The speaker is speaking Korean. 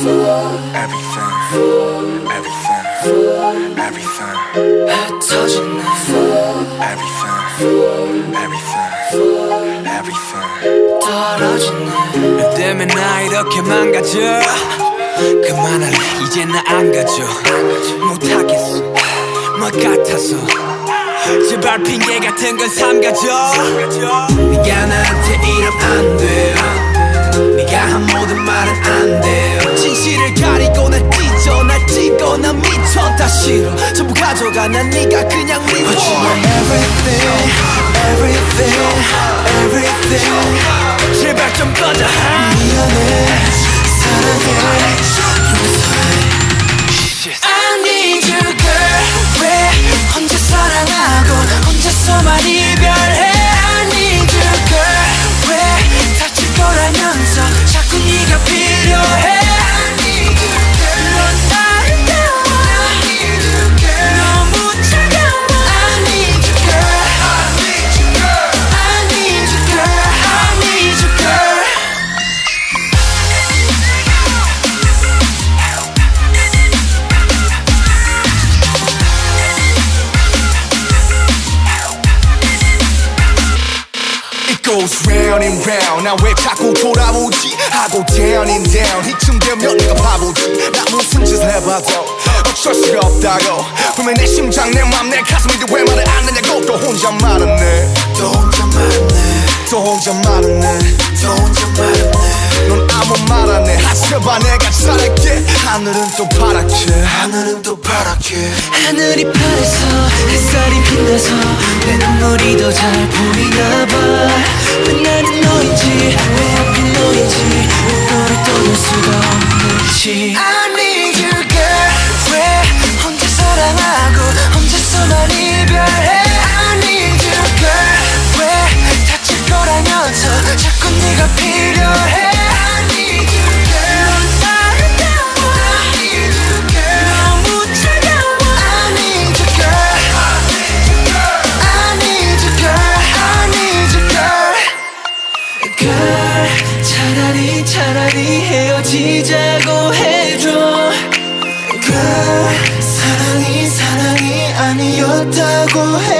everything, everything, everything, 흩어지네 everything, everything, everything. 떨어지네 너 때문에 나 이렇게 망가져 그만할래 이제 나 안 가져 못하겠어 뭐 같아서 제발 핑계 같은 건 삼가져 네가 나한테 이러면 안 돼 네가 한 모든 말은 싫어 전부 가져가 난 네가 그냥 미워 But you are everything, everything, everything goes round and round 나 왜 자꾸 돌아오지. 하고 down and down 이쯤 되면 내가 바보지. 나 무슨 짓을 해봐도 어쩔 수가 없다고. 분명 내 심장 내 맘 내 가슴인데 왜 말을 안 하냐고. 또 혼자 말았네. 또 혼자 말았네. 또 혼자 말았네. 또 혼자 말았네. 넌 아무 말 안 해. 하셔봐 내가 잘할게. 하늘은 또 파랗게. 하늘은 또 파랗게. 하늘이 파래서 햇살이 빛나서 내 눈물이 더 잘 보이나 봐 없는지 I need you girl 왜 혼자 사랑하고 혼자서만 이별해 I need you girl 왜 다칠 거라면서 자꾸 네가 필요해 girl 차라리 차라리 헤어지자고 해줘. girl 사랑이 사랑이 아니었다고 해